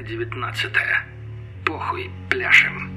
Глава 19. Похуй пляшем.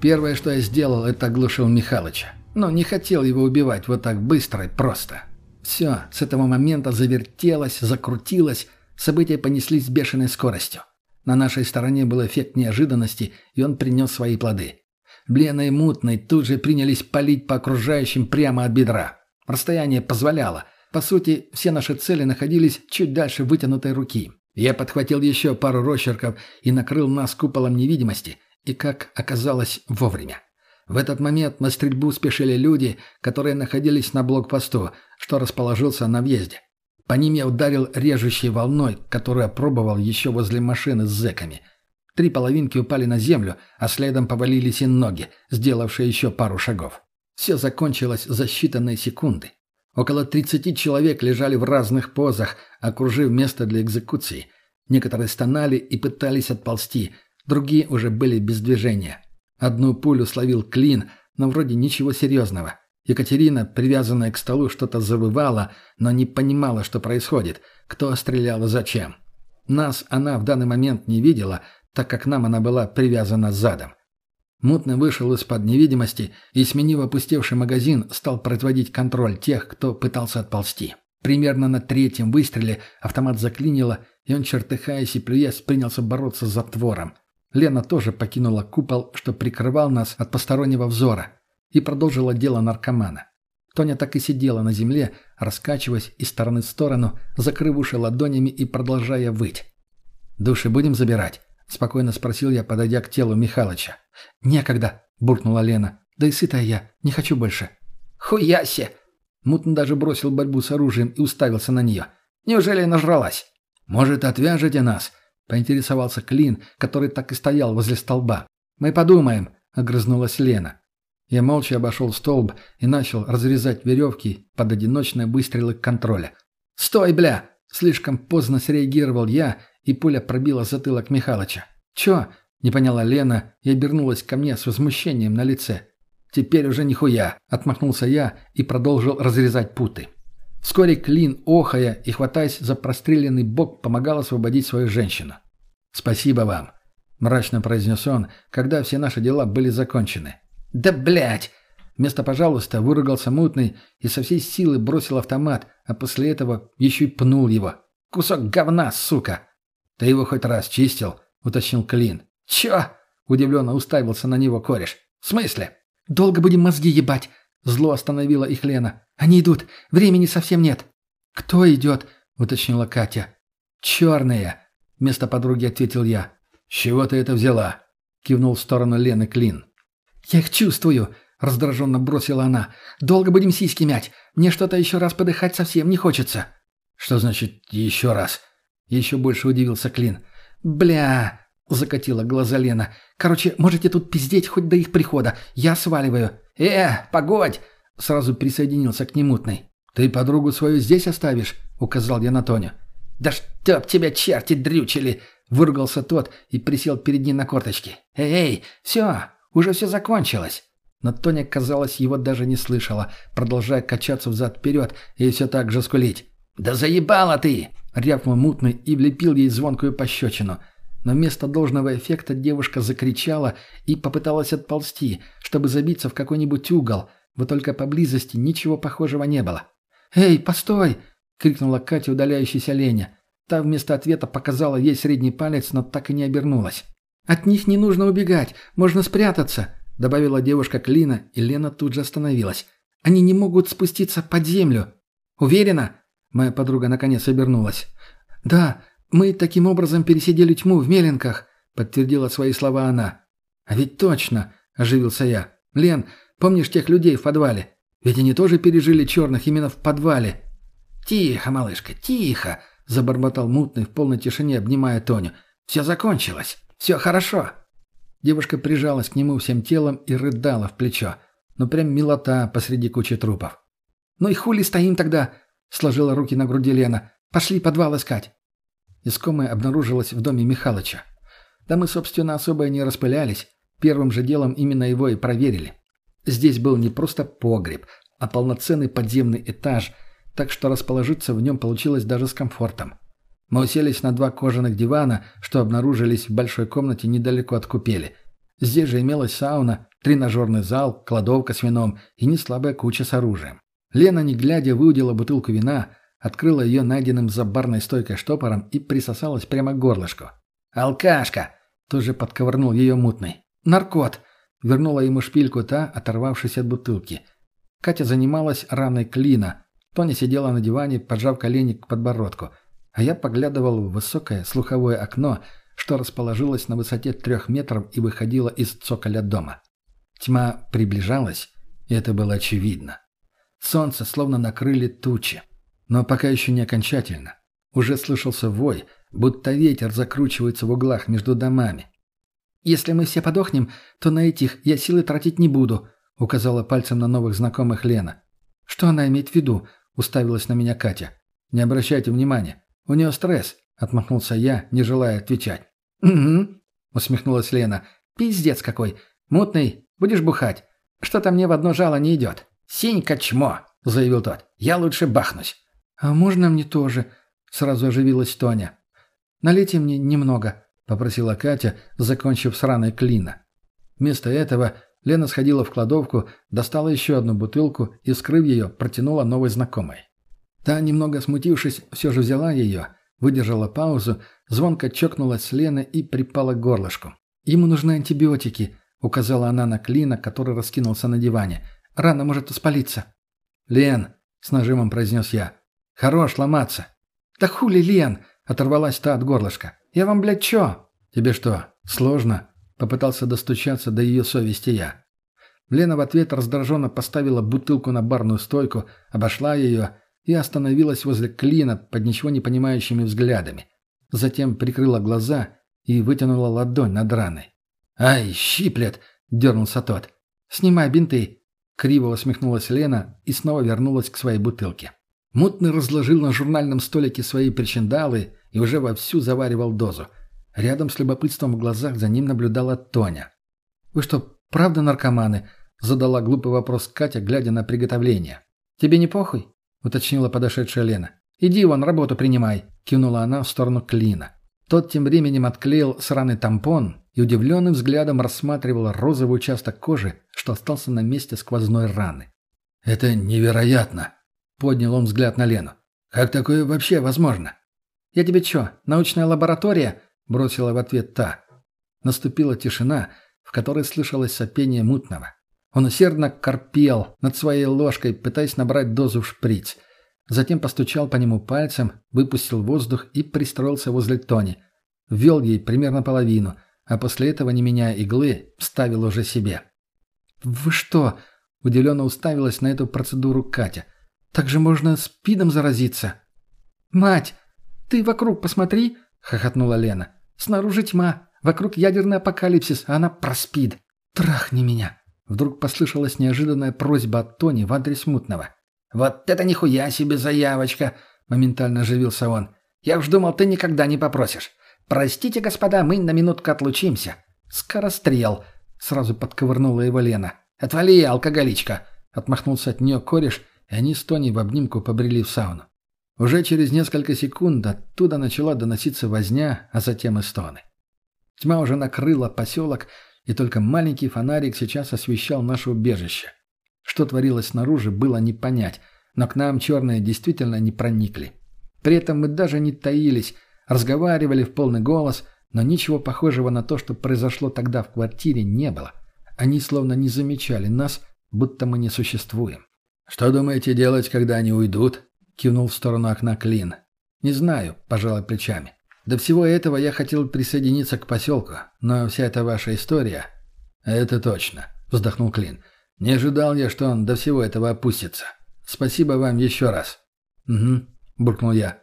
Первое, что я сделал, это оглушил Михалыча. Но не хотел его убивать вот так быстро и просто. Все, с этого момента завертелось, закрутилось, события понеслись с бешеной скоростью. На нашей стороне был эффект неожиданности, и он принес свои плоды. Блена и Мутный тут же принялись палить по окружающим прямо от бедра. Расстояние позволяло. По сути, все наши цели находились чуть дальше вытянутой руки. Я подхватил еще пару росчерков и накрыл нас куполом невидимости, и, как оказалось, вовремя. В этот момент на стрельбу спешили люди, которые находились на блокпосту, что расположился на въезде. По ним я ударил режущей волной, которую опробовал еще возле машины с зэками. Три половинки упали на землю, а следом повалились и ноги, сделавшие еще пару шагов. Все закончилось за считанные секунды. Около 30 человек лежали в разных позах, окружив место для экзекуции. Некоторые стонали и пытались отползти, другие уже были без движения. Одну пулю словил клин, но вроде ничего серьезного. Екатерина, привязанная к столу, что-то завывала, но не понимала, что происходит, кто стрелял и зачем. Нас она в данный момент не видела, так как нам она была привязана задом. Мутный вышел из-под невидимости и, сменив опустевший магазин, стал производить контроль тех, кто пытался отползти. Примерно на третьем выстреле автомат заклинило, и он, чертыхаясь и плюясь, принялся бороться с затвором. Лена тоже покинула купол, что прикрывал нас от постороннего взора, и продолжила дело наркомана. Тоня так и сидела на земле, раскачиваясь из стороны в сторону, закрыв уши ладонями и продолжая выть. «Души будем забирать?» — спокойно спросил я, подойдя к телу Михалыча. «Некогда», — буркнула Лена. «Да и сытая я, не хочу больше». «Хуясе!» Мутно даже бросил борьбу с оружием и уставился на нее. «Неужели нажралась?» «Может, отвяжете нас?» — поинтересовался Клин, который так и стоял возле столба. «Мы подумаем», — огрызнулась Лена. Я молча обошел столб и начал разрезать веревки под одиночные выстрелы контроля. «Стой, бля!» Слишком поздно среагировал я, и пуля пробила затылок Михалыча. «Чё?» — не поняла Лена и обернулась ко мне с возмущением на лице. «Теперь уже нихуя!» — отмахнулся я и продолжил разрезать путы. Вскоре Клин, охая и хватаясь за простреленный бок, помогал освободить свою женщину. «Спасибо вам», — мрачно произнес он, когда все наши дела были закончены. «Да блять!» Вместо «пожалуйста» выругался мутный и со всей силы бросил автомат, а после этого еще и пнул его. «Кусок говна, сука!» «Ты его хоть раз чистил?» — уточнил Клин. «Чё?» — удивленно уставился на него кореш. «В смысле?» «Долго будем мозги ебать!» — зло остановила их Лена. «Они идут. Времени совсем нет». «Кто идет?» — уточнила Катя. «Черные!» — вместо подруги ответил я. «С чего ты это взяла?» — кивнул в сторону Лены Клин. «Я их чувствую!» — раздраженно бросила она. «Долго будем сиськи мять. Мне что-то еще раз подыхать совсем не хочется». «Что значит «еще раз»?» Еще больше удивился Клин. «Бля!» — закатила глаза Лена. «Короче, можете тут пиздеть хоть до их прихода. Я сваливаю». «Э, погодь!» — сразу присоединился к немутной. «Ты подругу свою здесь оставишь?» — указал я на Тоню. «Да чтоб тебя черти дрючили!» — выругался тот и присел перед ней на корточки. «Эй, эй, все, уже все закончилось!» Но Тоня, казалось, его даже не слышала, продолжая качаться взад-вперед и все так же скулить. «Да заебала ты!» рявкнул мутный и влепил ей звонкую пощечину. Но вместо должного эффекта девушка закричала и попыталась отползти, чтобы забиться в какой-нибудь угол, вот только поблизости ничего похожего не было. «Эй, постой!» — крикнула Катя удаляющаяся Леня. Та вместо ответа показала ей средний палец, но так и не обернулась. «От них не нужно убегать, можно спрятаться», — добавила девушка Клина, и Лена тут же остановилась. «Они не могут спуститься под землю». «Уверена?» Моя подруга наконец обернулась. «Да, мы таким образом пересидели тьму в Меленках», — подтвердила свои слова она. «А ведь точно», — оживился я. «Лен, помнишь тех людей в подвале? Ведь они тоже пережили черных именно в подвале». «Тихо, малышка, тихо», — забормотал мутный в полной тишине, обнимая Тоню. «Все закончилось. Все хорошо». Девушка прижалась к нему всем телом и рыдала в плечо. Ну прям милота посреди кучи трупов. «Ну и хули стоим тогда?» — сложила руки на груди Лена. «Пошли подвал искать». Искомое обнаружилось в доме Михалыча. Да мы, собственно, особо и не распылялись. Первым же делом именно его и проверили. Здесь был не просто погреб, а полноценный подземный этаж, так что расположиться в нем получилось даже с комфортом. Мы уселись на два кожаных дивана, что обнаружились в большой комнате недалеко от купели. Здесь же имелась сауна, тренажерный зал, кладовка с вином и неслабая куча с оружием. Лена, не глядя, выудила бутылку вина, открыла ее найденным за барной стойкой штопором и присосалась прямо к горлышку. «Алкашка!» – тоже подковырнул ее мутный. «Наркот!» – вернула ему шпильку та, оторвавшись от бутылки. Катя занималась раной клина. Тоня сидела на диване, поджав колени к подбородку – а я поглядывал в высокое слуховое окно, что расположилось на высоте трех метров и выходило из цоколя дома. Тьма приближалась, и это было очевидно. Солнце словно накрыли тучи, но пока еще не окончательно. Уже слышался вой, будто ветер закручивается в углах между домами. «Если мы все подохнем, то на этих я силы тратить не буду», — указала пальцем на новых знакомых Лена. «Что она имеет в виду?» — уставилась на меня Катя. «Не обращайте внимания. «У нее стресс», — отмахнулся я, не желая отвечать. «Угу», — усмехнулась Лена. «Пиздец какой. Мутный, будешь бухать? Что-то мне в одно жало не идет». «Синька чмо», — заявил тот. «Я лучше бахнусь». «А можно мне тоже?» — сразу оживилась Тоня. «Налейте мне немного», — попросила Катя, закончив с раной клина. Вместо этого Лена сходила в кладовку, достала еще одну бутылку и, скрыв ее, протянула новой знакомой. Та, немного смутившись, все же взяла ее, выдержала паузу, звонко чокнулась с Лены и припала к горлышку. «Ему нужны антибиотики», — указала она на клина, который раскинулся на диване. «Рана может воспалиться». «Лен», — с нажимом произнес я, — «хорош ломаться». «Да хули, Лен!» — оторвалась та от горлышка. «Я вам, блядь, чё?» «Тебе что, сложно?» — попытался достучаться до ее совести я. Лена в ответ раздраженно поставила бутылку на барную стойку, обошла ее и остановилась возле клина под ничего не понимающими взглядами. Затем прикрыла глаза и вытянула ладонь над раной. «Ай, щиплет!» — дернулся тот. «Снимай бинты!» — криво усмехнулась Лена и снова вернулась к своей бутылке. Мутный разложил на журнальном столике свои причиндалы и уже вовсю заваривал дозу. Рядом с любопытством в глазах за ним наблюдала Тоня. «Вы что, правда наркоманы?» — задала глупый вопрос Катя, глядя на приготовление. «Тебе не похуй?» уточнила подошедшая Лена. «Иди вон, работу принимай», — кивнула она в сторону Клина. Тот тем временем отклеил сраный тампон и удивленным взглядом рассматривал розовый участок кожи, что остался на месте сквозной раны. «Это невероятно!» — поднял он взгляд на Лену. «Как такое вообще возможно?» «Я тебе чё, научная лаборатория?» — бросила в ответ та. Наступила тишина, в которой слышалось сопение мутного. Он усердно корпел над своей ложкой, пытаясь набрать дозу в шприц. Затем постучал по нему пальцем, выпустил воздух и пристроился возле Тони. Ввел ей примерно половину, а после этого, не меняя иглы, вставил уже себе. «Вы что?» – удивленно уставилась на эту процедуру Катя. «Так же можно спидом заразиться?» «Мать, ты вокруг посмотри!» – хохотнула Лена. «Снаружи тьма, вокруг ядерный апокалипсис, а она проспид. Трахни меня!» Вдруг послышалась неожиданная просьба от Тони в адрес мутного. «Вот это нихуя себе заявочка!» — моментально оживился он. «Я уж думал, ты никогда не попросишь. Простите, господа, мы на минутку отлучимся». «Скорострел!» — сразу подковырнула его Лена. «Отвали, алкоголичка!» — отмахнулся от нее кореш, и они с Тони в обнимку побрели в сауну. Уже через несколько секунд оттуда начала доноситься возня, а затем и стоны. Тьма уже накрыла поселок, и только маленький фонарик сейчас освещал наше убежище. Что творилось снаружи, было не понять, но к нам черные действительно не проникли. При этом мы даже не таились, разговаривали в полный голос, но ничего похожего на то, что произошло тогда в квартире, не было. Они словно не замечали нас, будто мы не существуем. «Что думаете делать, когда они уйдут?» — кивнул в сторону окна Клин. «Не знаю», — пожалуй плечами. До всего этого я хотел присоединиться к поселку, но вся эта ваша история... Это точно, вздохнул Клин. Не ожидал я, что он до всего этого опустится. Спасибо вам еще раз. Угу, буркнул я.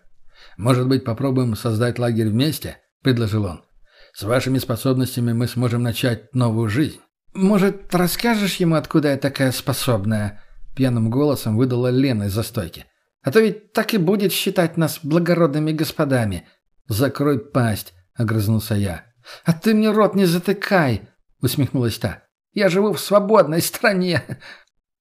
Может быть, попробуем создать лагерь вместе? Предложил он. С вашими способностями мы сможем начать новую жизнь. Может, расскажешь ему, откуда я такая способная? Пьяным голосом выдала Лена из застойки. А то ведь так и будет считать нас благородными господами. «Закрой пасть», — огрызнулся я. «А ты мне рот не затыкай», — усмехнулась та. «Я живу в свободной стране».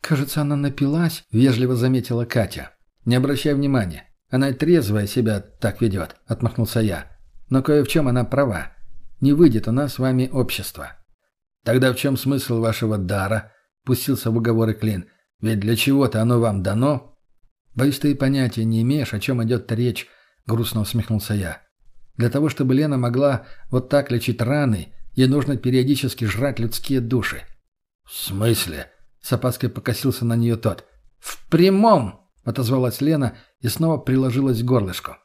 «Кажется, она напилась», — вежливо заметила Катя. «Не обращай внимания. Она трезвая себя так ведет», — отмахнулся я. «Но кое в чем она права. Не выйдет у нас с вами общество». «Тогда в чем смысл вашего дара?» — пустился в уговоры Клин. «Ведь для чего-то оно вам дано?» «Боюсь, ты и понятия не имеешь, о чем идет речь», — грустно усмехнулся я. «Для того, чтобы Лена могла вот так лечить раны, ей нужно периодически жрать людские души». «В смысле?» С опаской покосился на нее тот. «В прямом!» — отозвалась Лена и снова приложилась к горлышку.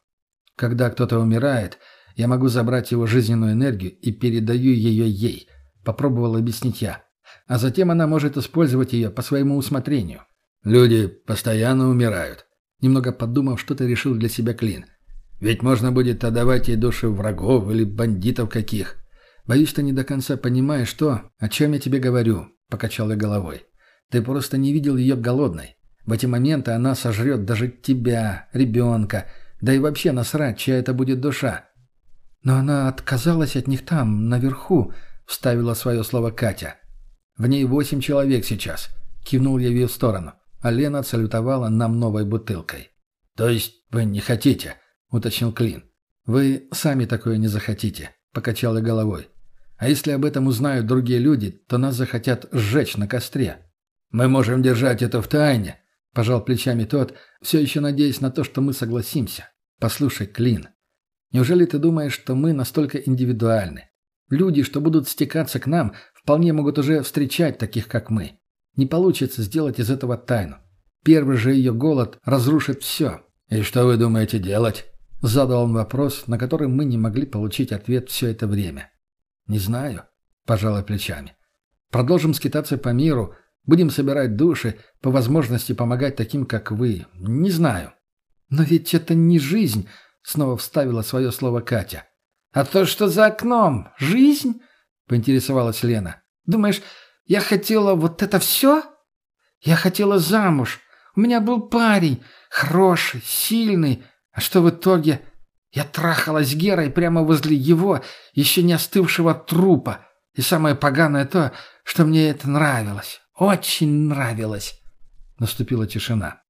«Когда кто-то умирает, я могу забрать его жизненную энергию и передаю ее ей», — попробовал объяснить я. «А затем она может использовать ее по своему усмотрению». «Люди постоянно умирают», — немного подумав, что-то решил для себя Клин. «Ведь можно будет отдавать ей души врагов или бандитов каких». «Боюсь, ты не до конца понимаешь то, о чем я тебе говорю», — покачал я головой. Ты просто не видел ее голодной. В эти моменты она сожрет даже тебя, ребенка, да и вообще насрать, чья это будет душа. Но она отказалась от них там, наверху, вставила свое слово Катя. В ней восемь человек сейчас. Кивнул я в ее сторону, а Лена салютовала нам новой бутылкой. «То есть вы не хотите?» — уточнил Клин. «Вы сами такое не захотите», — покачал я головой. «А если об этом узнают другие люди, то нас захотят сжечь на костре. «Мы можем держать это в тайне», – пожал плечами тот, все еще надеясь на то, что мы согласимся. «Послушай, Клин, неужели ты думаешь, что мы настолько индивидуальны? Люди, что будут стекаться к нам, вполне могут уже встречать таких, как мы. Не получится сделать из этого тайну. Первый же ее голод разрушит все». «И что вы думаете делать?» – задал он вопрос, на который мы не могли получить ответ все это время. «Не знаю», – пожалуй плечами. «Продолжим скитаться по миру», – Будем собирать души, по возможности помогать таким, как вы. Не знаю. Но ведь это не жизнь, снова вставила свое слово Катя. А то, что за окном, жизнь? Поинтересовалась Лена. Думаешь, я хотела вот это все? Я хотела замуж. У меня был парень, хороший, сильный. А что в итоге? Я трахалась с Герой прямо возле его, еще не остывшего трупа. И самое поганое то, что мне это нравилось. Очень нравилось. Наступила тишина.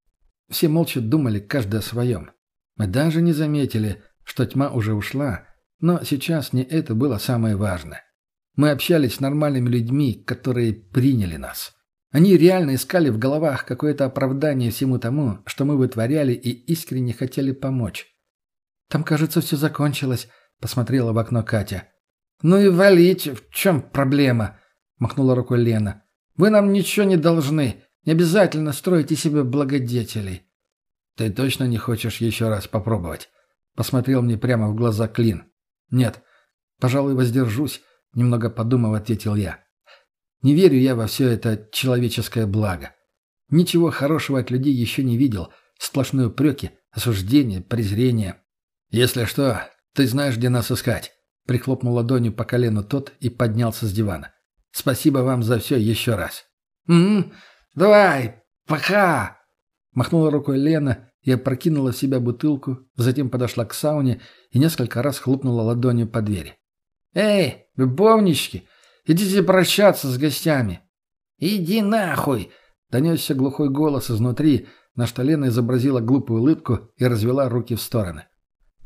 Все молча думали, каждый о своем. Мы даже не заметили, что тьма уже ушла, но сейчас не это было самое важное. Мы общались с нормальными людьми, которые приняли нас. Они реально искали в головах какое-то оправдание всему тому, что мы вытворяли и искренне хотели помочь. «Там, кажется, все закончилось», — посмотрела в окно Катя. «Ну и валить, в чем проблема?» — махнула рукой Лена. Вы нам ничего не должны. Не обязательно строить из себя благодетелей». «Ты точно не хочешь еще раз попробовать?» Посмотрел мне прямо в глаза Клин. «Нет, пожалуй, воздержусь», — немного подумав, ответил я. «Не верю я во все это человеческое благо. Ничего хорошего от людей еще не видел. Сплошные упреки, осуждение, презрение. Если что, ты знаешь, где нас искать». Прихлопнул ладонью по колену тот и поднялся с дивана. Спасибо вам за все еще раз». «М-м, давай, пока!» Махнула рукой Лена и опрокинула в себя бутылку, затем подошла к сауне и несколько раз хлопнула ладонью по двери. «Эй, любовнички, идите прощаться с гостями!» «Иди нахуй!» — донесся глухой голос изнутри, на что Лена изобразила глупую улыбку и развела руки в стороны.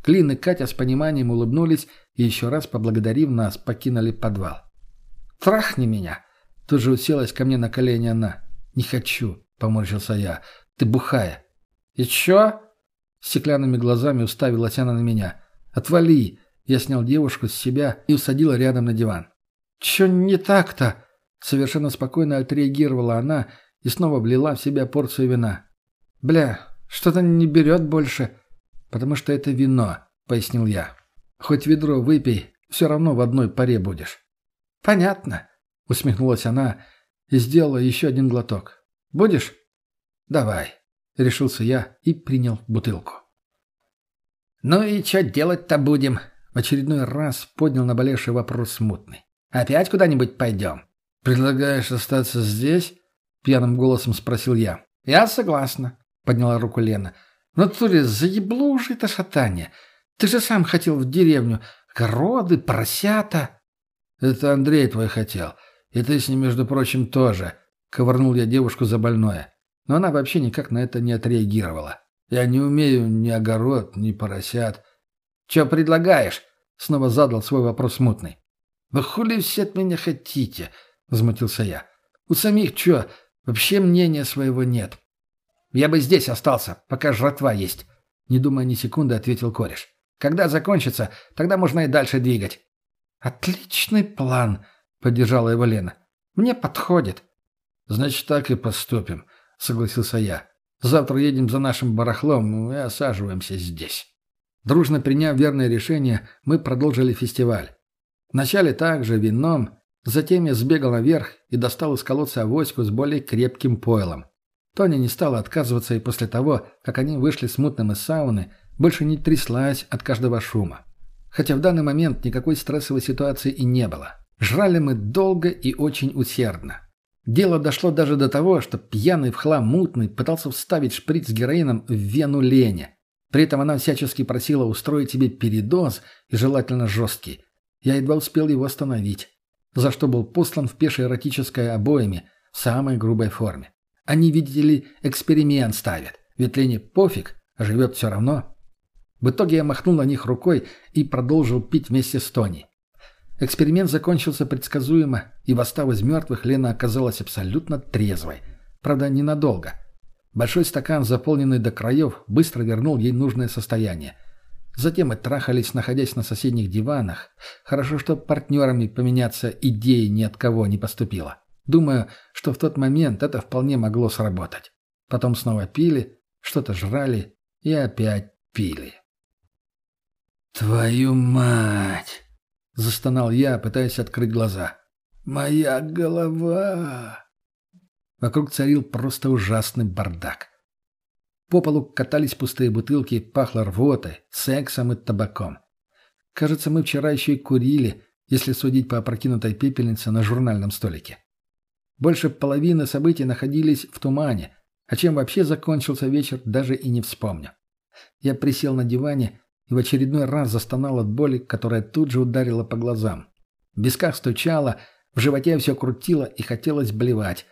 Клин и Катя с пониманием улыбнулись и еще раз, поблагодарив нас, покинули подвал. Трахни меня!» Тут же уселась ко мне на колени она. «Не хочу», — поморщился я. «Ты бухая». «И чё?» Стеклянными глазами уставилась она на меня. «Отвали!» Я снял девушку с себя и усадила рядом на диван. «Чё не так-то?» Совершенно спокойно отреагировала она и снова влила в себя порцию вина. «Бля, что-то не берет больше, потому что это вино», — пояснил я. «Хоть ведро выпей, все равно в одной паре будешь». «Понятно», — усмехнулась она и сделала еще один глоток. «Будешь?» «Давай», — решился я и принял бутылку. «Ну и что делать-то будем?» В очередной раз поднял наболевший вопрос смутный. «Опять куда-нибудь пойдем?» «Предлагаешь остаться здесь?» Пьяным голосом спросил я. «Я согласна», — подняла руку Лена. «В натуре заебло уже это шатание. Ты же сам хотел в деревню. Городы, поросята». «Это Андрей твой хотел. И ты с ним, между прочим, тоже», — Ковырнул я девушку за больное. Но она вообще никак на это не отреагировала. Я не умею ни огород, ни поросят. «Че предлагаешь?» — снова задал свой вопрос мутный. «Вы хули все от меня хотите?» — возмутился я. «У самих что, вообще мнения своего нет?» «Я бы здесь остался, пока жратва есть», — не думая ни секунды, ответил кореш. «Когда закончится, тогда можно и дальше двигать». «Отличный план», — поддержала его Лена. «Мне подходит». «Значит, так и поступим», — согласился я. «Завтра едем за нашим барахлом и осаживаемся здесь». Дружно приняв верное решение, мы продолжили фестиваль. Вначале также вином, затем я сбегал наверх и достал из колодца авоську с более крепким пойлом. Тоня не стала отказываться и после того, как они вышли с мутным из сауны, больше не тряслась от каждого шума. Хотя в данный момент никакой стрессовой ситуации и не было. Жрали мы долго и очень усердно. Дело дошло даже до того, что пьяный в хлам мутный пытался вставить шприц с героином в вену Лене. При этом она всячески просила устроить себе передоз и желательно жесткий. Я едва успел его остановить, за что был послан в пешее эротическое обоями в самой грубой форме. Они, видите ли, эксперимент ставят, ведь Лене пофиг, а живет все равно. В итоге я махнул на них рукой и продолжил пить вместе с Тони. Эксперимент закончился предсказуемо, и восстав из мертвых, Лена оказалась абсолютно трезвой. Правда, ненадолго. Большой стакан, заполненный до краев, быстро вернул ей нужное состояние. Затем мы трахались, находясь на соседних диванах. Хорошо, что партнерами поменяться идеей ни от кого не поступило. Думаю, что в тот момент это вполне могло сработать. Потом снова пили, что-то жрали и опять пили. «Твою мать!» — застонал я, пытаясь открыть глаза. «Моя голова!» Вокруг царил просто ужасный бардак. По полу катались пустые бутылки, пахло рвотой, сексом и табаком. Кажется, мы вчера еще и курили, если судить по опрокинутой пепельнице на журнальном столике. Больше половины событий находились в тумане, а чем вообще закончился вечер, даже и не вспомню. Я присел на диване и в очередной раз застонал от боли, которая тут же ударила по глазам. В висках стучало, в животе все крутило и хотелось блевать.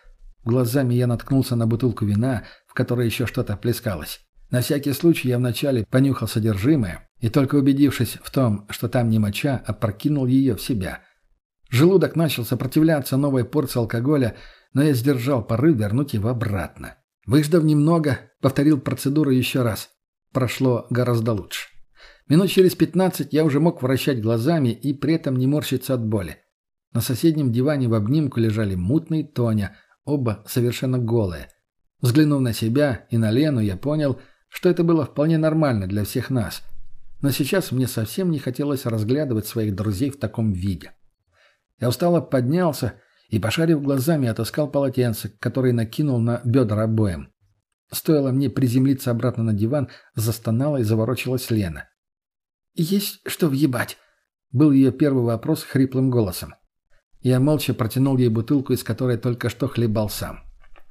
Глазами я наткнулся на бутылку вина, в которой еще что-то плескалось. На всякий случай я вначале понюхал содержимое и только убедившись в том, что там не моча, опрокинул ее в себя. Желудок начал сопротивляться новой порции алкоголя, но я сдержал порыв вернуть его обратно. Выждав немного, повторил процедуру еще раз. Прошло гораздо лучше. Минут через пятнадцать я уже мог вращать глазами и при этом не морщиться от боли. На соседнем диване в обнимку лежали мутный Тоня, оба совершенно голые. Взглянув на себя и на Лену, я понял, что это было вполне нормально для всех нас. Но сейчас мне совсем не хотелось разглядывать своих друзей в таком виде. Я устало поднялся и, пошарив глазами, отыскал полотенце, которое накинул на бедра обоим. Стоило мне приземлиться обратно на диван, застонала и заворочилась Лена. «Есть что въебать?» — был ее первый вопрос хриплым голосом. Я молча протянул ей бутылку, из которой только что хлебал сам.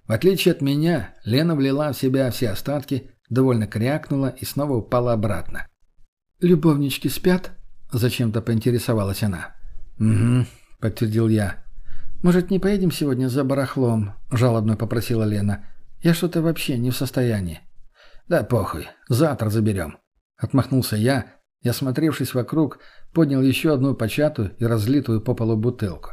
В отличие от меня, Лена влила в себя все остатки, довольно крякнула и снова упала обратно. «Любовнички спят?» — зачем-то поинтересовалась она. «Угу», — подтвердил я. «Может, не поедем сегодня за барахлом?» — жалобно попросила Лена. «Я что-то вообще не в состоянии». «Да похуй, завтра заберем», — отмахнулся я и, осмотревшись вокруг, поднял еще одну початую и разлитую по полу бутылку.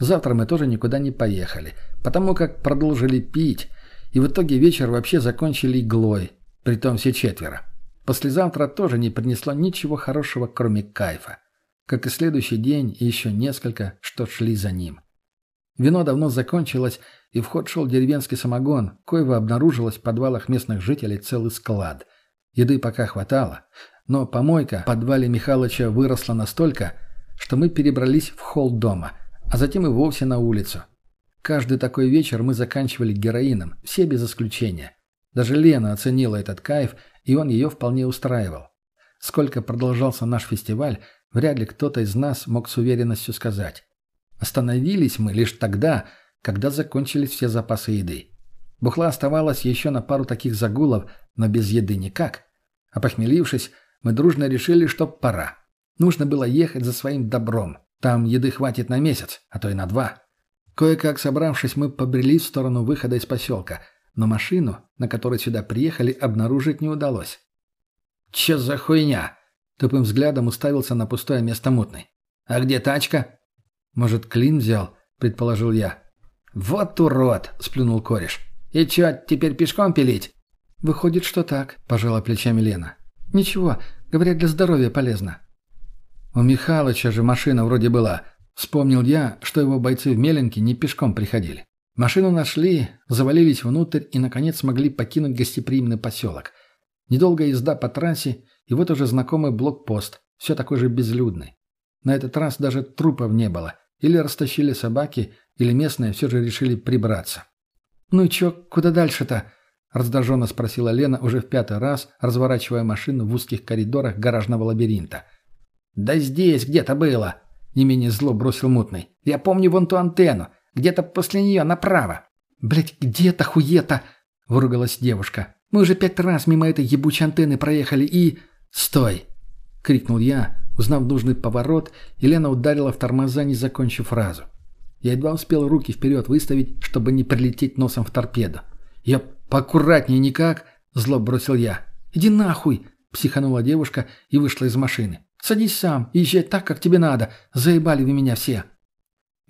Завтра мы тоже никуда не поехали, потому как продолжили пить, и в итоге вечер вообще закончили иглой, притом все четверо. Послезавтра тоже не принесло ничего хорошего, кроме кайфа. Как и следующий день и еще несколько, что шли за ним. Вино давно закончилось, и в ход шел деревенский самогон, коего обнаружилось в подвалах местных жителей целый склад. Еды пока хватало, но помойка в подвале Михалыча выросла настолько, что мы перебрались в холл дома, а затем и вовсе на улицу. Каждый такой вечер мы заканчивали героином, все без исключения. Даже Лена оценила этот кайф, и он ее вполне устраивал. Сколько продолжался наш фестиваль, вряд ли кто-то из нас мог с уверенностью сказать. Остановились мы лишь тогда, когда закончились все запасы еды. Бухла оставалось еще на пару таких загулов, но без еды никак. Опохмелившись, мы дружно решили, что пора. Нужно было ехать за своим добром. Там еды хватит на месяц, а то и на два. Кое-как собравшись, мы побрели в сторону выхода из поселка, но машину, на которой сюда приехали, обнаружить не удалось. «Че за хуйня?» — тупым взглядом уставился на пустое место мутной. «А где тачка?» «Может, Клин взял?» — предположил я. «Вот урод!» — сплюнул кореш. «И чё, теперь пешком пилить?» «Выходит, что так», — пожала плечами Лена. «Ничего, говорят, для здоровья полезно». «У Михалыча же машина вроде была», Вспомнил я, что его бойцы в Меленке не пешком приходили. Машину нашли, завалились внутрь и, наконец, смогли покинуть гостеприимный поселок. Недолгая езда по трассе, и вот уже знакомый блокпост, все такой же безлюдный. На этот раз даже трупов не было. Или растащили собаки, или местные все же решили прибраться. «Ну и чё, куда дальше-то?» – раздраженно спросила Лена уже в пятый раз, разворачивая машину в узких коридорах гаражного лабиринта. «Да здесь где-то было!» Не менее зло бросил мутный. «Я помню вон ту антенну. Где-то после нее направо». «Блядь, где-то хуета!» — выругалась девушка. «Мы уже пять раз мимо этой ебучей антенны проехали и...» «Стой!» — крикнул я, узнав нужный поворот, и Лена ударила в тормоза, не закончив фразу. Я едва успел руки вперед выставить, чтобы не прилететь носом в торпеду. «Я поаккуратнее никак!» — зло бросил я. «Иди нахуй!» — психанула девушка и вышла из машины. Садись сам, езжай так, как тебе надо. Заебали вы меня все».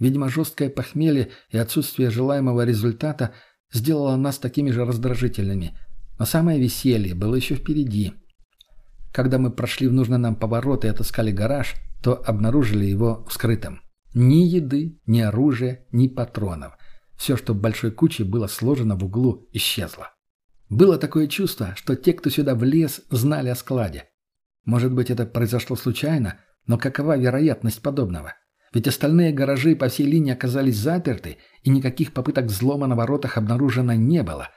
Видимо, жесткое похмелье и отсутствие желаемого результата сделало нас такими же раздражительными. Но самое веселье было еще впереди. Когда мы прошли в нужный нам поворот и отыскали гараж, то обнаружили его вскрытым. Ни еды, ни оружия, ни патронов. Все, что в большой куче было сложено в углу, исчезло. Было такое чувство, что те, кто сюда влез, знали о складе. Может быть, это произошло случайно, но какова вероятность подобного? Ведь остальные гаражи по всей линии оказались заперты, и никаких попыток взлома на воротах обнаружено не было.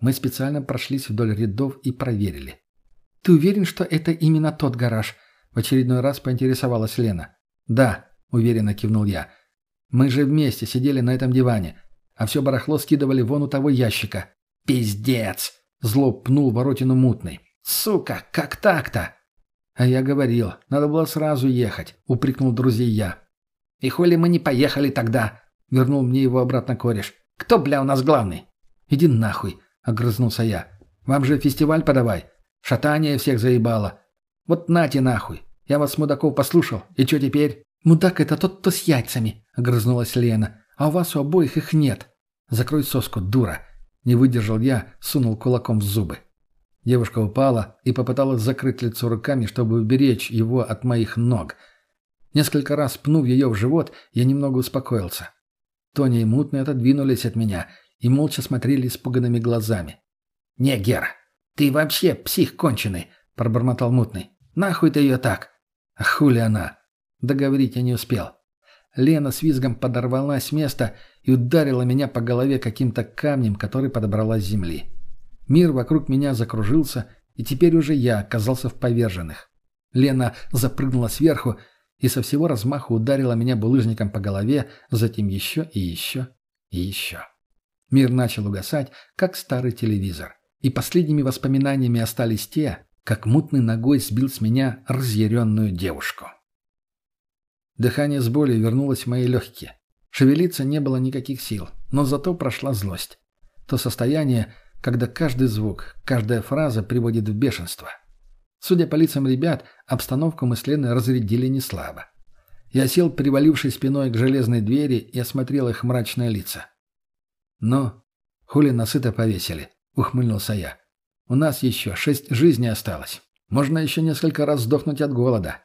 Мы специально прошлись вдоль рядов и проверили. «Ты уверен, что это именно тот гараж?» В очередной раз поинтересовалась Лена. «Да», — уверенно кивнул я. «Мы же вместе сидели на этом диване, а все барахло скидывали вон у того ящика». «Пиздец!» — зло пнул воротину мутный. «Сука, как так-то?» «А я говорил, надо было сразу ехать», — упрекнул друзей я. «И хули мы не поехали тогда?» — вернул мне его обратно кореш. «Кто, бля, у нас главный?» «Иди нахуй», — огрызнулся я. «Вам же фестиваль подавай. Шатание всех заебало. Вот нате нахуй. Я вас, мудаков, послушал. И что теперь?» «Мудак это тот, кто с яйцами», — огрызнулась Лена. «А у вас у обоих их нет». «Закрой соску, дура». Не выдержал я, сунул кулаком в зубы. Девушка упала и попыталась закрыть лицо руками, чтобы уберечь его от моих ног. Несколько раз пнув ее в живот, я немного успокоился. Тоня и Мутный отодвинулись от меня и молча смотрели испуганными глазами. «Не, Гера, ты вообще псих конченый!» — пробормотал Мутный. «Нахуй ты ее так?» «А хули она?» Договорить я не успел. Лена с визгом подорвалась с места и ударила меня по голове каким-то камнем, который подобрала с земли. Мир вокруг меня закружился, и теперь уже я оказался в поверженных. Лена запрыгнула сверху и со всего размаху ударила меня булыжником по голове, затем еще и еще и еще. Мир начал угасать, как старый телевизор. И последними воспоминаниями остались те, как мутной ногой сбил с меня разъяренную девушку. Дыхание с болью вернулось в мои легкие. Шевелиться не было никаких сил, но зато прошла злость. То состояние, когда каждый звук, каждая фраза приводит в бешенство. Судя по лицам ребят, обстановку мы с Леной разрядили неслабо. Я сел, привалившись спиной к железной двери, и осмотрел их мрачные лица. «Ну, хули насыто повесили», — ухмыльнулся я. «У нас еще шесть жизней осталось. Можно еще несколько раз сдохнуть от голода».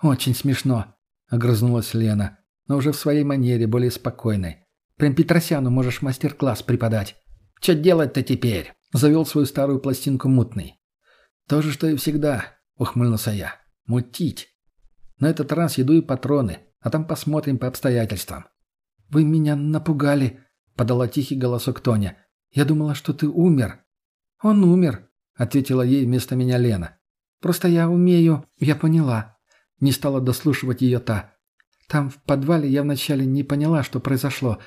«Очень смешно», — огрызнулась Лена, но уже в своей манере, более спокойной. «Прям Петросяну можешь мастер-класс преподать». «Че делать-то теперь?» — завел свою старую пластинку мутный. «То же, что и всегда», — ухмыльнулся я. «Мутить. На этот раз еду и патроны, а там посмотрим по обстоятельствам». «Вы меня напугали», — подала тихий голосок Тоня. «Я думала, что ты умер». «Он умер», — ответила ей вместо меня Лена. «Просто я умею...» «Я поняла». Не стала дослушивать ее та. «Там в подвале я вначале не поняла, что произошло.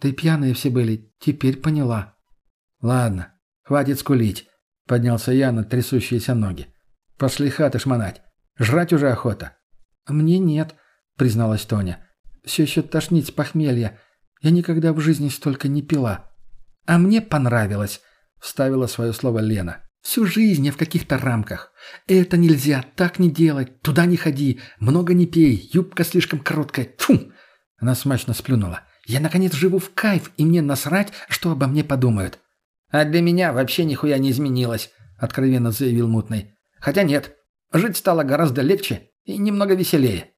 Да и пьяные все были. Теперь поняла». «Ладно, хватит скулить», — поднялся я на трясущиеся ноги. «Пошли хаты шмонать. Жрать уже охота». «Мне нет», — призналась Тоня. «Все еще тошнит с похмелья. Я никогда в жизни столько не пила. А мне понравилось, вставила свое слово Лена. Всю жизнь я в каких-то рамках. Это нельзя, так не делать, туда не ходи, много не пей, юбка слишком короткая. Тьфу! Она смачно сплюнула. Я, наконец, живу в кайф, и мне насрать, что обо мне подумают. А для меня вообще нихуя не изменилось, откровенно заявил Мутный. Хотя нет, жить стало гораздо легче и немного веселее.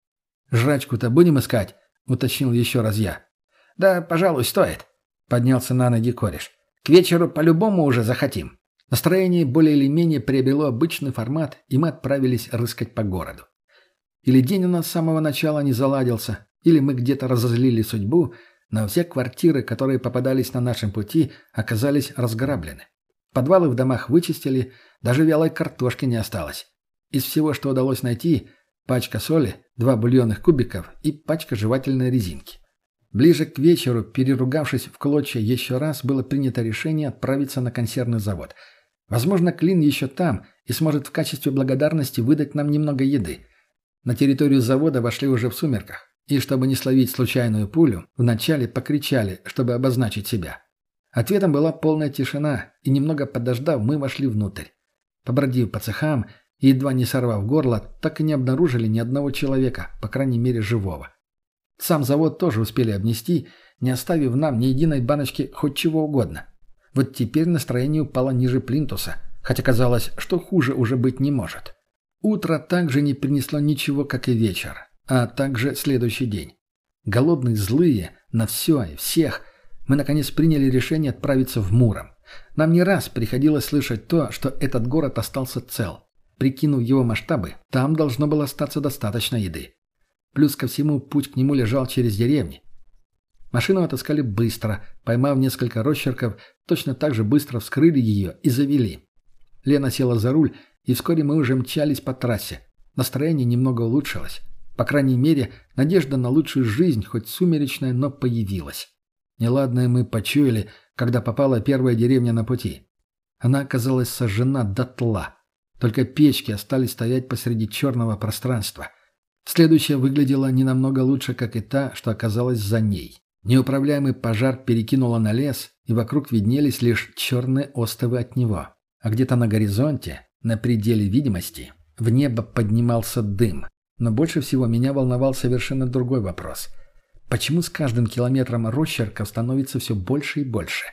«Жрачку-то будем искать?» — уточнил еще раз я. «Да, пожалуй, стоит», — поднялся на ноги кореш. «К вечеру по-любому уже захотим». Настроение более или менее приобрело обычный формат, и мы отправились рыскать по городу. Или день у нас с самого начала не заладился, или мы где-то разозлили судьбу, но все квартиры, которые попадались на нашем пути, оказались разграблены. Подвалы в домах вычистили, даже вялой картошки не осталось. Из всего, что удалось найти, пачка соли, два бульонных кубиков и пачка жевательной резинки. Ближе к вечеру, переругавшись в клочья еще раз, было принято решение отправиться на консервный завод. Возможно, Клин еще там и сможет в качестве благодарности выдать нам немного еды. На территорию завода вошли уже в сумерках. И чтобы не словить случайную пулю, вначале покричали, чтобы обозначить себя. Ответом была полная тишина, и немного подождав, мы вошли внутрь. Побродив по цехам и едва не сорвав горло, так и не обнаружили ни одного человека, по крайней мере живого. Сам завод тоже успели обнести, не оставив нам ни единой баночки хоть чего угодно. Вот теперь настроение упало ниже плинтуса, хотя казалось, что хуже уже быть не может. Утро также не принесло ничего, как и вечер, а также следующий день. Голодные, злые, на все и всех, мы наконец приняли решение отправиться в Муром. Нам не раз приходилось слышать то, что этот город остался цел. Прикинув его масштабы, там должно было остаться достаточно еды. Плюс ко всему путь к нему лежал через деревни. Машину отыскали быстро, поймав несколько росчерков, точно так же быстро вскрыли ее и завели. Лена села за руль, и вскоре мы уже мчались по трассе. Настроение немного улучшилось. По крайней мере, надежда на лучшую жизнь, хоть сумеречная, но появилась. Неладное мы почуяли, когда попала первая деревня на пути. Она оказалась сожжена дотла. Только печки остались стоять посреди черного пространства. Следующая выглядела не намного лучше, как и та, что оказалась за ней. Неуправляемый пожар перекинуло на лес, и вокруг виднелись лишь черные остовы от него. А где-то на горизонте, на пределе видимости, в небо поднимался дым. Но больше всего меня волновал совершенно другой вопрос. Почему с каждым километром росчерков становится все больше и больше?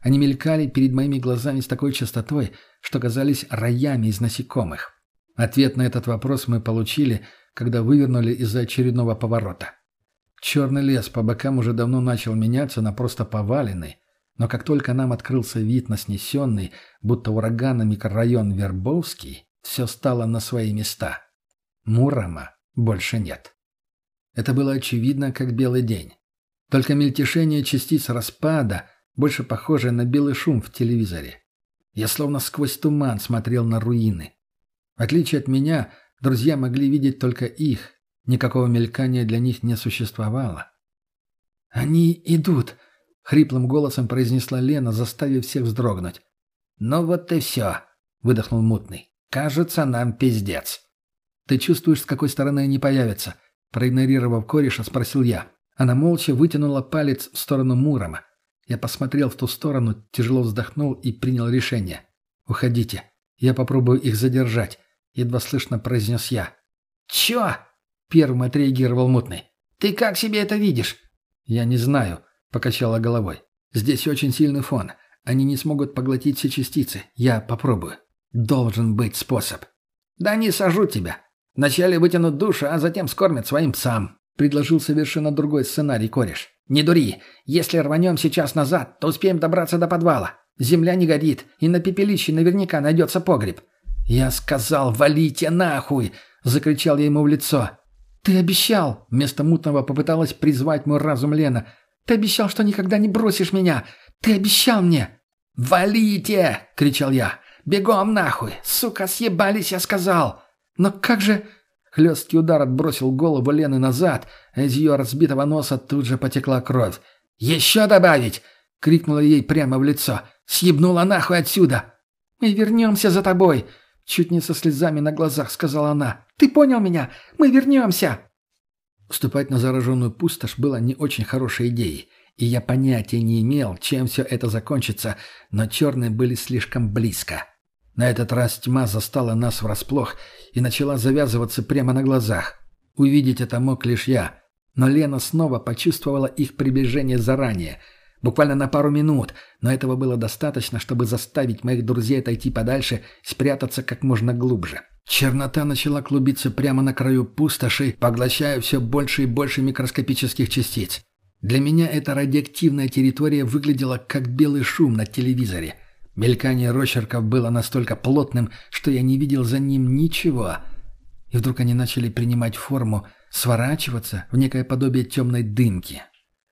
Они мелькали перед моими глазами с такой частотой, что казались роями из насекомых. Ответ на этот вопрос мы получили, когда вывернули из-за очередного поворота. Черный лес по бокам уже давно начал меняться на просто поваленный, но как только нам открылся вид на снесенный, будто урагана микрорайон Вербовский, все стало на свои места. Мурома больше нет. Это было очевидно, как белый день. Только мельтешение частиц распада, больше похожее на белый шум в телевизоре. Я словно сквозь туман смотрел на руины. В отличие от меня, друзья могли видеть только их. Никакого мелькания для них не существовало. «Они идут!» — хриплым голосом произнесла Лена, заставив всех вздрогнуть. «Ну вот и все!» — выдохнул мутный. «Кажется, нам пиздец!» «Ты чувствуешь, с какой стороны они появятся?» Проигнорировав кореша, спросил я. Она молча вытянула палец в сторону Мурома. Я посмотрел в ту сторону, тяжело вздохнул и принял решение. «Уходите. Я попробую их задержать», — едва слышно произнес я. «Чё?» — первым отреагировал Мутный. «Ты как себе это видишь?» «Я не знаю», — покачала головой. «Здесь очень сильный фон. Они не смогут поглотить все частицы. Я попробую. Должен быть способ». «Да не сажу тебя. Вначале вытянут душу, а затем скормят своим псам», — предложил совершенно другой сценарий кореш. «Не дури. Если рванем сейчас назад, то успеем добраться до подвала. Земля не горит, и на пепелище наверняка найдется погреб». «Я сказал, валите нахуй!» — закричал я ему в лицо. «Ты обещал!» — вместо мутного попыталась призвать мой разум Лена. «Ты обещал, что никогда не бросишь меня! Ты обещал мне!» «Валите!» — кричал я. «Бегом нахуй! Сука, съебались, я сказал!» «Но как же...» Хлесткий удар отбросил голову Лены назад, а из ее разбитого носа тут же потекла кровь. «Еще добавить!» — крикнула ей прямо в лицо. «Съебнула нахуй отсюда!» «Мы вернемся за тобой!» — чуть не со слезами на глазах сказала она. «Ты понял меня? Мы вернемся!» Вступать на зараженную пустошь было не очень хорошей идеей. и я понятия не имел, чем все это закончится, но черные были слишком близко. На этот раз тьма застала нас врасплох и начала завязываться прямо на глазах. Увидеть это мог лишь я, но Лена снова почувствовала их приближение заранее – Буквально на пару минут, но этого было достаточно, чтобы заставить моих друзей отойти подальше, спрятаться как можно глубже. Чернота начала клубиться прямо на краю пустоши, поглощая все больше и больше микроскопических частиц. Для меня эта радиоактивная территория выглядела как белый шум на телевизоре. Мелькание росчерков было настолько плотным, что я не видел за ним ничего. И вдруг они начали принимать форму, сворачиваться в некое подобие темной дымки.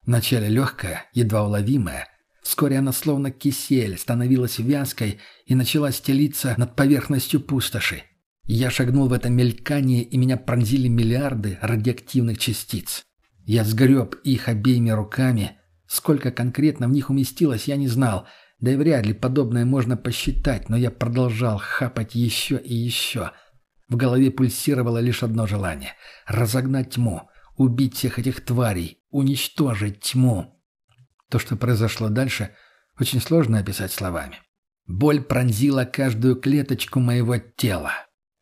Вначале легкая, едва уловимая. Вскоре она словно кисель становилась вязкой и начала стелиться над поверхностью пустоши. Я шагнул в это мелькание, и меня пронзили миллиарды радиоактивных частиц. Я сгреб их обеими руками. Сколько конкретно в них уместилось, я не знал. Да и вряд ли подобное можно посчитать, но я продолжал хапать еще и еще. В голове пульсировало лишь одно желание — разогнать тьму, убить всех этих тварей, уничтожить тьму. То, что произошло дальше, очень сложно описать словами. Боль пронзила каждую клеточку моего тела.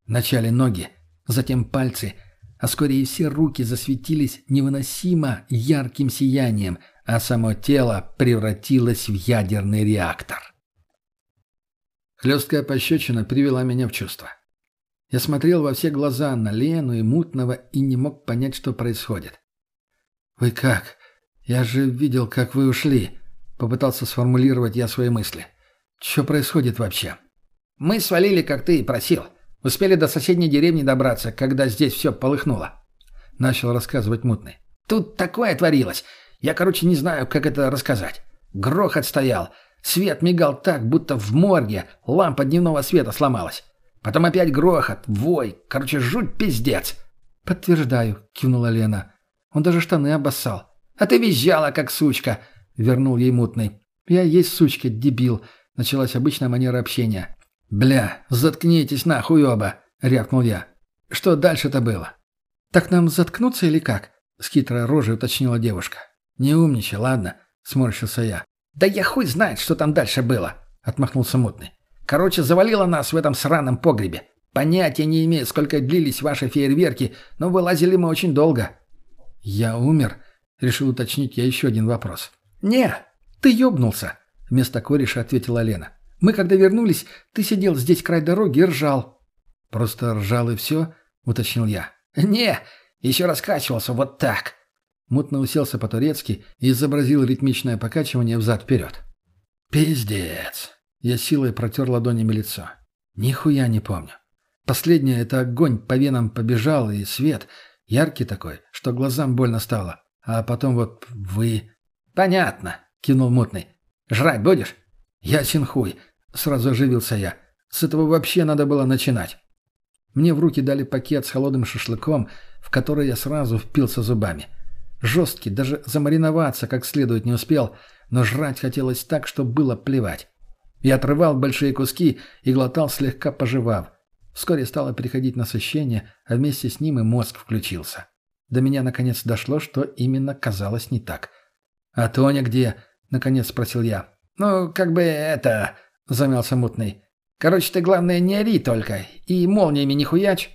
Вначале ноги, затем пальцы, а вскоре и все руки засветились невыносимо ярким сиянием, а само тело превратилось в ядерный реактор. Хлесткая пощечина привела меня в чувство. Я смотрел во все глаза на Лену и Мутного и не мог понять, что происходит. «Вы как? Я же видел, как вы ушли», — попытался сформулировать я свои мысли. «Что происходит вообще?» «Мы свалили, как ты и просил. Успели до соседней деревни добраться, когда здесь все полыхнуло», — начал рассказывать Мутный. «Тут такое творилось. Я, короче, не знаю, как это рассказать. Грохот стоял. Свет мигал так, будто в морге лампа дневного света сломалась. Потом опять грохот, вой. Короче, жуть пиздец». «Подтверждаю», — кивнула Лена. Он даже штаны обоссал. «А ты визжала, как сучка!» — вернул ей мутный. «Я есть сучка, дебил!» — началась обычная манера общения. «Бля, заткнитесь нахуй оба!» — рявкнул я. «Что дальше-то было?» «Так нам заткнуться или как?» — с хитрой рожей уточнила девушка. «Не умничай, ладно?» — сморщился я. «Да я хуй знает, что там дальше было!» — отмахнулся мутный. «Короче, завалило нас в этом сраном погребе. Понятия не имею, сколько длились ваши фейерверки, но вылазили мы очень долго. «Я умер?» — решил уточнить я еще один вопрос. «Не, ты ёбнулся!» — вместо кореша ответила Лена. «Мы, когда вернулись, ты сидел здесь край дороги и ржал». «Просто ржал и все?» — уточнил я. «Не, еще раскачивался вот так». Мутно уселся по-турецки и изобразил ритмичное покачивание взад-вперед. «Пиздец!» Я силой протер ладонями лицо. «Нихуя не помню. Последнее — это огонь по венам побежал и свет — Яркий такой, что глазам больно стало. А потом вот вы... «Понятно», — кинул мутный. «Жрать будешь?» «Ясен хуй», — сразу оживился я. «С этого вообще надо было начинать». Мне в руки дали пакет с холодным шашлыком, в который я сразу впился зубами. Жесткий, даже замариноваться как следует не успел, но жрать хотелось так, что было плевать. Я отрывал большие куски и глотал слегка пожевав. Вскоре стало приходить насыщение, а вместе с ним и мозг включился. До меня наконец дошло, что именно казалось не так. «А Тоня где?» — наконец спросил я. «Ну, как бы это...» — замялся мутный. «Короче, ты, главное, не ори только. И молниями не хуяч».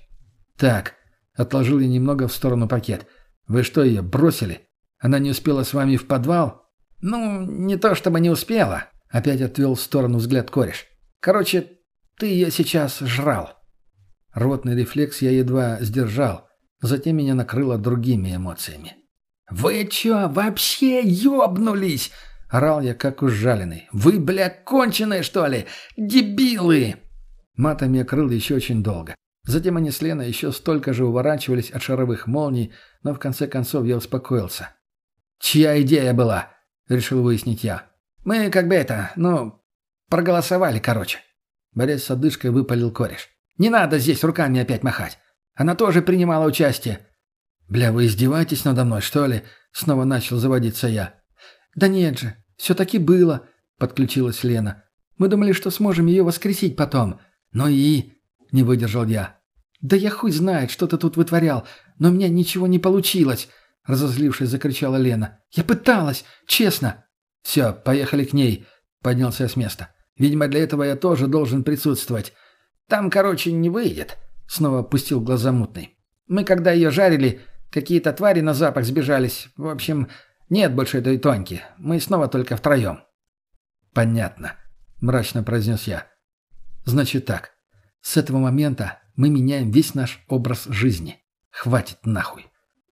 «Так», — отложил я немного в сторону пакет. «Вы что, ее бросили? Она не успела с вами в подвал?» «Ну, не то чтобы не успела», — опять отвел в сторону взгляд кореш. «Короче, ты ее сейчас жрал». Ротный рефлекс я едва сдержал. Затем меня накрыло другими эмоциями. «Вы чё, вообще ёбнулись?» — орал я, как ужаленный. «Вы, бля, конченые, что ли? Дебилы!» Матом я крыл еще очень долго. Затем они с Леной еще столько же уворачивались от шаровых молний, но в конце концов я успокоился. «Чья идея была?» — решил выяснить я. «Мы как бы это, ну, проголосовали, короче». Борясь с одышкой, выпалил кореш. Не надо здесь руками опять махать. Она тоже принимала участие». «Бля, вы издеваетесь надо мной, что ли?» Снова начал заводиться я. «Да нет же, все-таки было», — подключилась Лена. «Мы думали, что сможем ее воскресить потом. Но и...» — не выдержал я. «Да я хуй знает, что ты тут вытворял, но у меня ничего не получилось», — разозлившись, закричала Лена. «Я пыталась! Честно!» «Все, поехали к ней!» — поднялся с места. «Видимо, для этого я тоже должен присутствовать. Там, короче, не выйдет!» — снова опустил глаза мутный. «Мы, когда ее жарили, какие-то твари на запах сбежались. В общем, нет больше этой Тоньки. Мы снова только втроем». «Понятно», — мрачно произнес я. «Значит так. С этого момента мы меняем весь наш образ жизни. Хватит нахуй».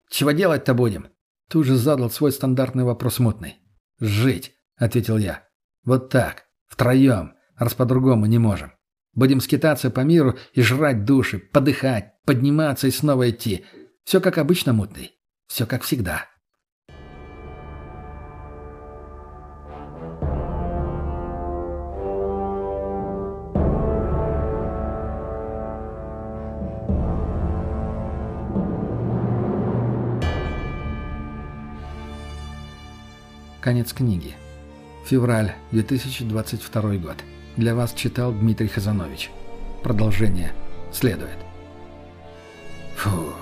«Чего делать-то будем?» Тут же задал свой стандартный вопрос мутный. «Жить», — ответил я. «Вот так, втроем, раз по-другому не можем. Будем скитаться по миру и жрать души, подыхать, подниматься и снова идти. Все как обычно, мутный. Все как всегда». Конец книги. Февраль 2022 год. Для вас читал Дмитрий Хазанович. Продолжение следует. Фу.